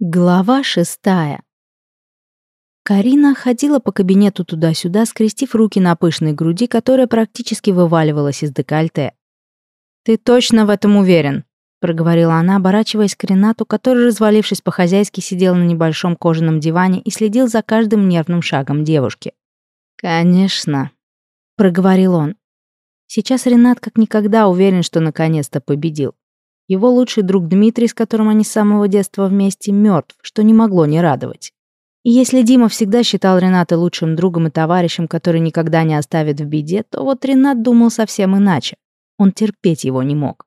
Глава шестая. Карина ходила по кабинету туда-сюда, скрестив руки на пышной груди, которая практически вываливалась из декольте. «Ты точно в этом уверен?» — проговорила она, оборачиваясь к Ренату, который, развалившись по-хозяйски, сидел на небольшом кожаном диване и следил за каждым нервным шагом девушки. «Конечно», — проговорил он. Сейчас Ренат как никогда уверен, что наконец-то победил. Его лучший друг Дмитрий, с которым они с самого детства вместе, мертв, что не могло не радовать. И если Дима всегда считал Рената лучшим другом и товарищем, который никогда не оставит в беде, то вот Ренат думал совсем иначе. Он терпеть его не мог.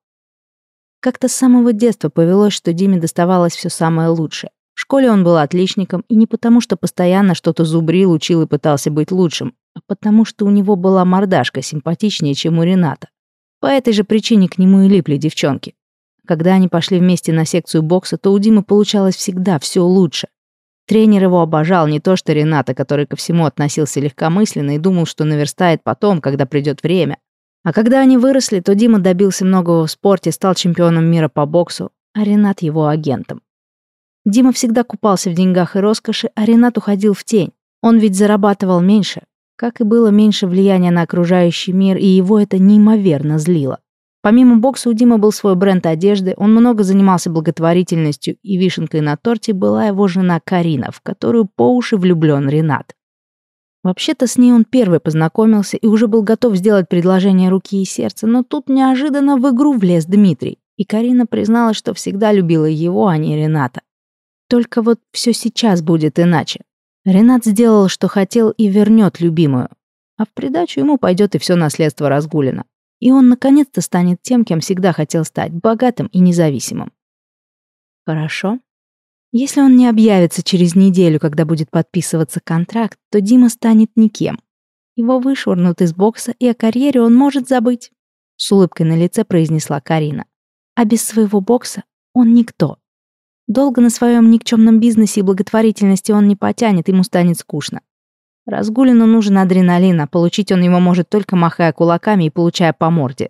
Как-то с самого детства повелось, что Диме доставалось все самое лучшее. В школе он был отличником, и не потому, что постоянно что-то зубрил, учил и пытался быть лучшим, а потому что у него была мордашка симпатичнее, чем у Рената. По этой же причине к нему и липли девчонки. Когда они пошли вместе на секцию бокса, то у Димы получалось всегда все лучше. Тренер его обожал, не то что Рената, который ко всему относился легкомысленно и думал, что наверстает потом, когда придет время. А когда они выросли, то Дима добился многого в спорте, стал чемпионом мира по боксу, а Ренат его агентом. Дима всегда купался в деньгах и роскоши, а Ренат уходил в тень. Он ведь зарабатывал меньше, как и было меньше влияния на окружающий мир, и его это неимоверно злило. Помимо бокса у Димы был свой бренд одежды, он много занимался благотворительностью, и вишенкой на торте была его жена Карина, в которую по уши влюблен Ренат. Вообще-то с ней он первый познакомился и уже был готов сделать предложение руки и сердца, но тут неожиданно в игру влез Дмитрий, и Карина призналась, что всегда любила его, а не Рената. Только вот все сейчас будет иначе. Ренат сделал, что хотел, и вернет любимую. А в придачу ему пойдет и все наследство разгулено и он наконец-то станет тем, кем всегда хотел стать, богатым и независимым. Хорошо. Если он не объявится через неделю, когда будет подписываться контракт, то Дима станет никем. Его вышвырнут из бокса, и о карьере он может забыть. С улыбкой на лице произнесла Карина. А без своего бокса он никто. Долго на своем никчемном бизнесе и благотворительности он не потянет, ему станет скучно. Разгулину нужен адреналин, а получить он его может только махая кулаками и получая по морде.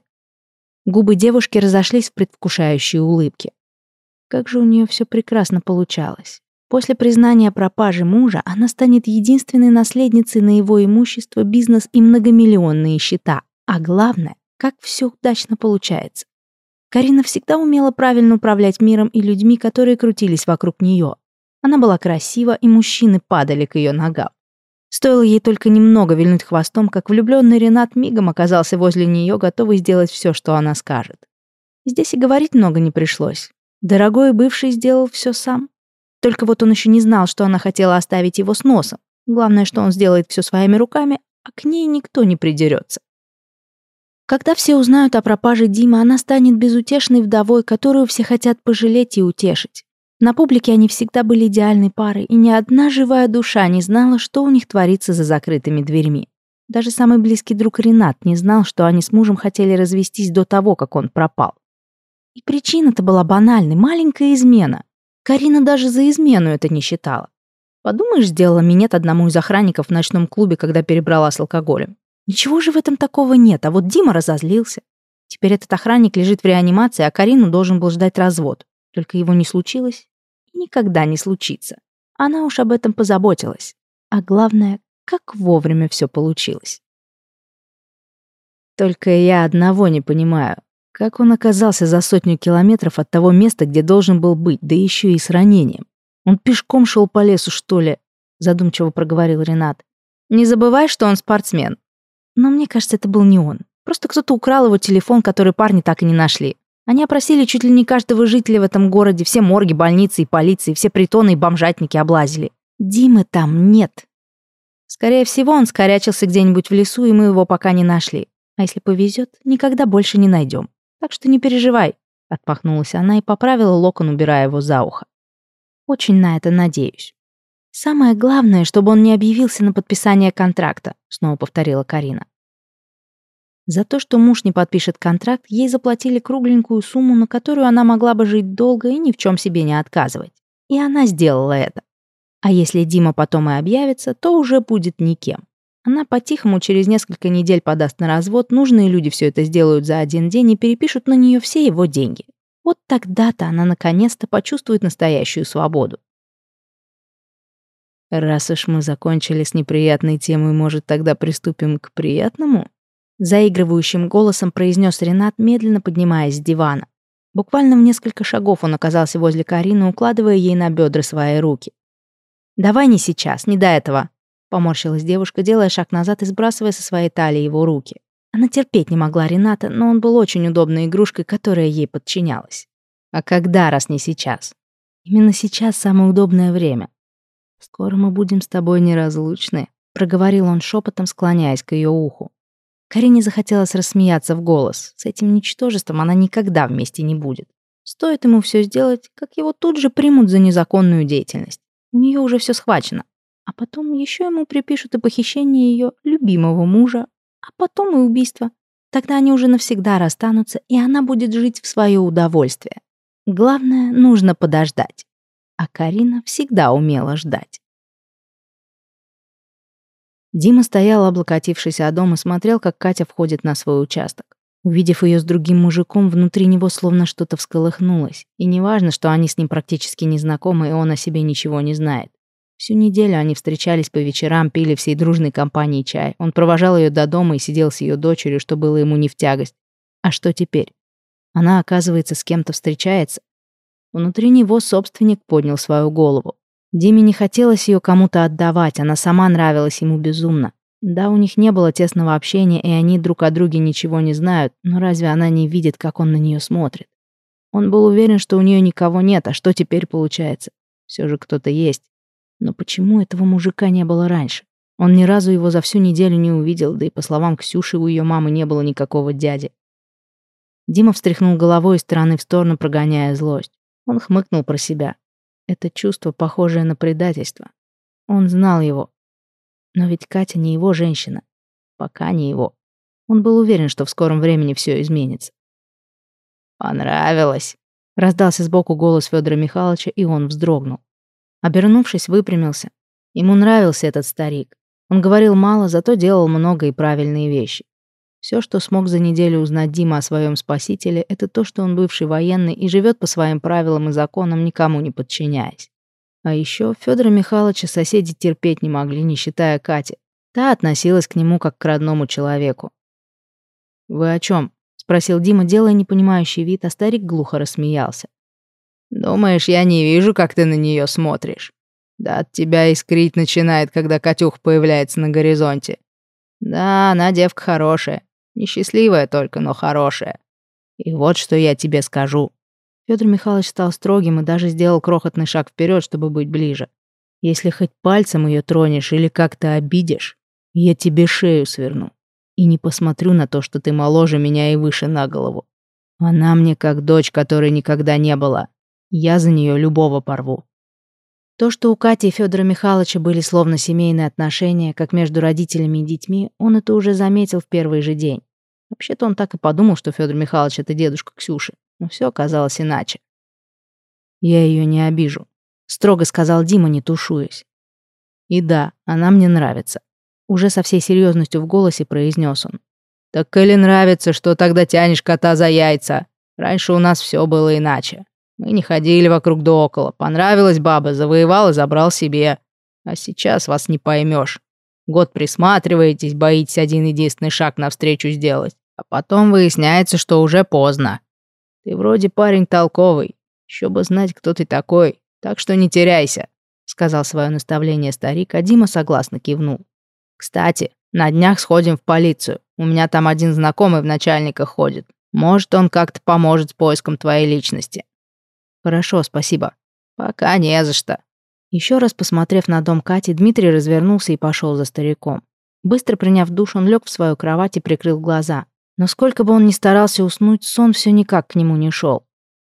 Губы девушки разошлись в предвкушающей улыбке. Как же у нее все прекрасно получалось. После признания пропажи мужа она станет единственной наследницей на его имущество, бизнес и многомиллионные счета. А главное, как все удачно получается. Карина всегда умела правильно управлять миром и людьми, которые крутились вокруг нее. Она была красива, и мужчины падали к ее ногам. Стоило ей только немного вильнуть хвостом, как влюбленный Ренат мигом оказался возле нее, готовый сделать все, что она скажет. Здесь и говорить много не пришлось. Дорогой бывший сделал все сам. Только вот он еще не знал, что она хотела оставить его с носом. Главное, что он сделает все своими руками, а к ней никто не придерется. Когда все узнают о пропаже Димы, она станет безутешной вдовой, которую все хотят пожалеть и утешить. На публике они всегда были идеальной парой, и ни одна живая душа не знала, что у них творится за закрытыми дверьми. Даже самый близкий друг Ренат не знал, что они с мужем хотели развестись до того, как он пропал. И причина-то была банальной, маленькая измена. Карина даже за измену это не считала. Подумаешь, сделала минет одному из охранников в ночном клубе, когда перебрала с алкоголем. Ничего же в этом такого нет, а вот Дима разозлился. Теперь этот охранник лежит в реанимации, а Карину должен был ждать развод. Только его не случилось, никогда не случится. Она уж об этом позаботилась. А главное, как вовремя все получилось. Только я одного не понимаю. Как он оказался за сотню километров от того места, где должен был быть, да еще и с ранением? Он пешком шел по лесу, что ли? Задумчиво проговорил Ренат. Не забывай, что он спортсмен. Но мне кажется, это был не он. Просто кто-то украл его телефон, который парни так и не нашли. Они опросили чуть ли не каждого жителя в этом городе, все морги, больницы и полиции, все притоны и бомжатники облазили. Димы там нет. Скорее всего, он скорячился где-нибудь в лесу, и мы его пока не нашли. А если повезет, никогда больше не найдем. Так что не переживай. Отпахнулась она и поправила локон, убирая его за ухо. Очень на это надеюсь. Самое главное, чтобы он не объявился на подписание контракта, снова повторила Карина. За то, что муж не подпишет контракт, ей заплатили кругленькую сумму, на которую она могла бы жить долго и ни в чем себе не отказывать. И она сделала это. А если Дима потом и объявится, то уже будет никем. Она по-тихому через несколько недель подаст на развод, нужные люди все это сделают за один день и перепишут на нее все его деньги. Вот тогда-то она наконец-то почувствует настоящую свободу. Раз уж мы закончили с неприятной темой, может, тогда приступим к приятному? Заигрывающим голосом произнес Ренат, медленно поднимаясь с дивана. Буквально в несколько шагов он оказался возле Карины, укладывая ей на бедра свои руки. «Давай не сейчас, не до этого», — поморщилась девушка, делая шаг назад и сбрасывая со своей талии его руки. Она терпеть не могла Рената, но он был очень удобной игрушкой, которая ей подчинялась. А когда, раз не сейчас? Именно сейчас самое удобное время. «Скоро мы будем с тобой неразлучны», — проговорил он шепотом, склоняясь к ее уху. Карине захотелось рассмеяться в голос. С этим ничтожеством она никогда вместе не будет. Стоит ему все сделать, как его тут же примут за незаконную деятельность. У нее уже все схвачено. А потом еще ему припишут и похищение ее любимого мужа, а потом и убийство. Тогда они уже навсегда расстанутся, и она будет жить в свое удовольствие. Главное, нужно подождать. А Карина всегда умела ждать. Дима стоял, облокотившись о дом, и смотрел, как Катя входит на свой участок. Увидев ее с другим мужиком, внутри него словно что-то всколыхнулось. И неважно, что они с ним практически не знакомы, и он о себе ничего не знает. Всю неделю они встречались по вечерам, пили всей дружной компанией чай. Он провожал ее до дома и сидел с ее дочерью, что было ему не в тягость. А что теперь? Она, оказывается, с кем-то встречается. Внутри него собственник поднял свою голову. Диме не хотелось ее кому-то отдавать, она сама нравилась ему безумно. Да, у них не было тесного общения, и они друг о друге ничего не знают, но разве она не видит, как он на нее смотрит? Он был уверен, что у нее никого нет, а что теперь получается? Все же кто-то есть. Но почему этого мужика не было раньше? Он ни разу его за всю неделю не увидел, да и по словам Ксюши, у ее мамы не было никакого дяди. Дима встряхнул головой из стороны в сторону, прогоняя злость. Он хмыкнул про себя. Это чувство, похожее на предательство. Он знал его. Но ведь Катя не его женщина. Пока не его. Он был уверен, что в скором времени все изменится. «Понравилось!» — раздался сбоку голос Федора Михайловича, и он вздрогнул. Обернувшись, выпрямился. Ему нравился этот старик. Он говорил мало, зато делал много и правильные вещи. Все, что смог за неделю узнать Дима о своем спасителе, это то, что он бывший военный и живет по своим правилам и законам, никому не подчиняясь. А еще Федора Михайловича соседи терпеть не могли, не считая Кати. Та относилась к нему как к родному человеку. «Вы о чем? спросил Дима, делая непонимающий вид, а старик глухо рассмеялся. «Думаешь, я не вижу, как ты на нее смотришь? Да от тебя искрить начинает, когда Катюх появляется на горизонте. Да, она девка хорошая. Несчастливая только, но хорошая. И вот что я тебе скажу. Федор Михайлович стал строгим и даже сделал крохотный шаг вперед, чтобы быть ближе. Если хоть пальцем ее тронешь или как-то обидишь, я тебе шею сверну. И не посмотрю на то, что ты моложе меня и выше на голову. Она мне как дочь, которой никогда не было. Я за нее любого порву. То, что у Кати и Федора Михайловича были словно семейные отношения, как между родителями и детьми, он это уже заметил в первый же день. Вообще-то он так и подумал, что Федор Михайлович это дедушка Ксюши, но все оказалось иначе. «Я ее не обижу», — строго сказал Дима, не тушуясь. «И да, она мне нравится», — уже со всей серьезностью в голосе произнес он. «Так или нравится, что тогда тянешь кота за яйца? Раньше у нас все было иначе». Мы не ходили вокруг да около. Понравилась баба, завоевал и забрал себе. А сейчас вас не поймешь. Год присматриваетесь, боитесь один единственный шаг навстречу сделать. А потом выясняется, что уже поздно. Ты вроде парень толковый. Еще бы знать, кто ты такой. Так что не теряйся, сказал свое наставление старик, а Дима согласно кивнул. Кстати, на днях сходим в полицию. У меня там один знакомый в начальниках ходит. Может, он как-то поможет с поиском твоей личности. «Хорошо, спасибо». «Пока не за что». Еще раз посмотрев на дом Кати, Дмитрий развернулся и пошел за стариком. Быстро приняв душ, он лег в свою кровать и прикрыл глаза. Но сколько бы он ни старался уснуть, сон все никак к нему не шел.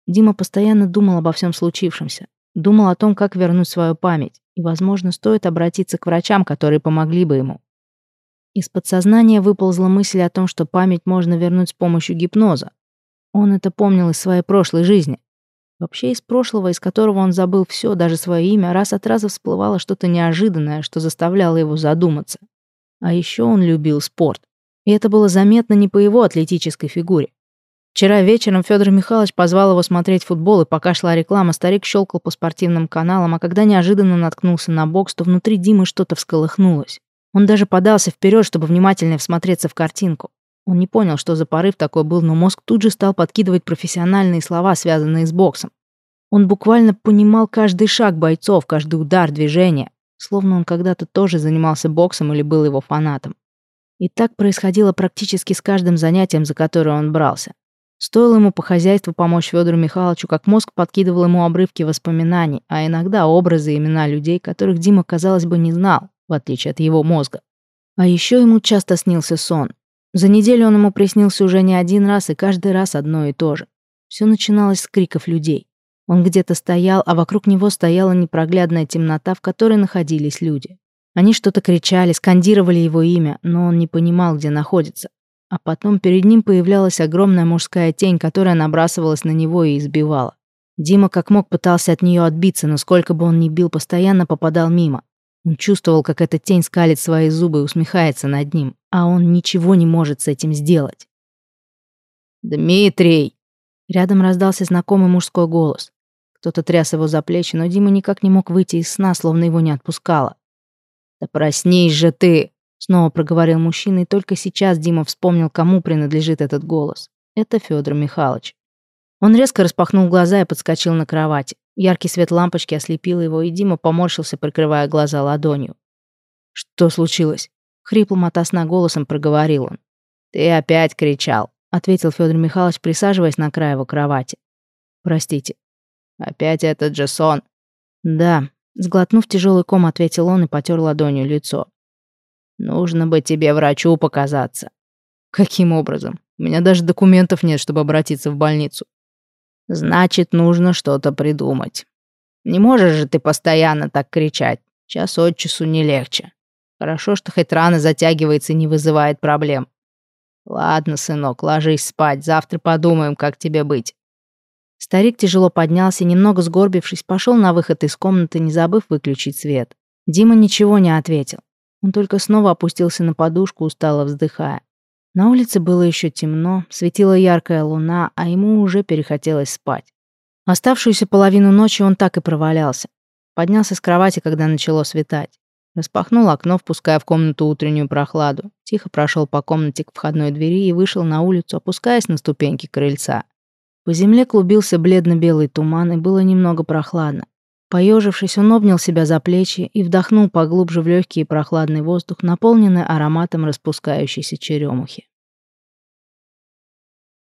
Дима постоянно думал обо всем случившемся. Думал о том, как вернуть свою память. И, возможно, стоит обратиться к врачам, которые помогли бы ему. Из подсознания выползла мысль о том, что память можно вернуть с помощью гипноза. Он это помнил из своей прошлой жизни. Вообще из прошлого, из которого он забыл все, даже свое имя, раз от раза всплывало что-то неожиданное, что заставляло его задуматься. А еще он любил спорт. И это было заметно не по его атлетической фигуре. Вчера вечером Федор Михайлович позвал его смотреть футбол, и пока шла реклама, старик щелкал по спортивным каналам, а когда неожиданно наткнулся на бокс, то внутри Димы что-то всколыхнулось. Он даже подался вперед, чтобы внимательнее всмотреться в картинку. Он не понял, что за порыв такой был, но мозг тут же стал подкидывать профессиональные слова, связанные с боксом. Он буквально понимал каждый шаг бойцов, каждый удар, движение, словно он когда-то тоже занимался боксом или был его фанатом. И так происходило практически с каждым занятием, за которое он брался. Стоило ему по хозяйству помочь Федору Михайловичу, как мозг подкидывал ему обрывки воспоминаний, а иногда образы и имена людей, которых Дима, казалось бы, не знал, в отличие от его мозга. А еще ему часто снился сон. За неделю он ему приснился уже не один раз, и каждый раз одно и то же. Все начиналось с криков людей. Он где-то стоял, а вокруг него стояла непроглядная темнота, в которой находились люди. Они что-то кричали, скандировали его имя, но он не понимал, где находится. А потом перед ним появлялась огромная мужская тень, которая набрасывалась на него и избивала. Дима как мог пытался от нее отбиться, но сколько бы он ни бил, постоянно попадал мимо. Он чувствовал, как эта тень скалит свои зубы и усмехается над ним, а он ничего не может с этим сделать. «Дмитрий!» Рядом раздался знакомый мужской голос. Кто-то тряс его за плечи, но Дима никак не мог выйти из сна, словно его не отпускало. «Да проснись же ты!» Снова проговорил мужчина, и только сейчас Дима вспомнил, кому принадлежит этот голос. Это Федор Михайлович. Он резко распахнул глаза и подскочил на кровати. Яркий свет лампочки ослепил его, и Дима поморщился, прикрывая глаза ладонью. «Что случилось?» Хриплым от сна голосом проговорил он. «Ты опять кричал», — ответил Федор Михайлович, присаживаясь на край его кровати. «Простите». «Опять этот же сон?» «Да», — сглотнув тяжелый ком, ответил он и потер ладонью лицо. Нужно бы тебе врачу показаться. Каким образом? У меня даже документов нет, чтобы обратиться в больницу. Значит, нужно что-то придумать. Не можешь же ты постоянно так кричать. Час от часу не легче. Хорошо, что хоть рана затягивается и не вызывает проблем. Ладно, сынок, ложись спать. Завтра подумаем, как тебе быть. Старик тяжело поднялся, немного сгорбившись, пошел на выход из комнаты, не забыв выключить свет. Дима ничего не ответил. Он только снова опустился на подушку, устало вздыхая. На улице было еще темно, светила яркая луна, а ему уже перехотелось спать. Оставшуюся половину ночи он так и провалялся. Поднялся с кровати, когда начало светать. Распахнул окно, впуская в комнату утреннюю прохладу. Тихо прошел по комнате к входной двери и вышел на улицу, опускаясь на ступеньки крыльца. По земле клубился бледно-белый туман, и было немного прохладно. Поежившись, он обнял себя за плечи и вдохнул поглубже в легкий и прохладный воздух, наполненный ароматом распускающейся черемухи.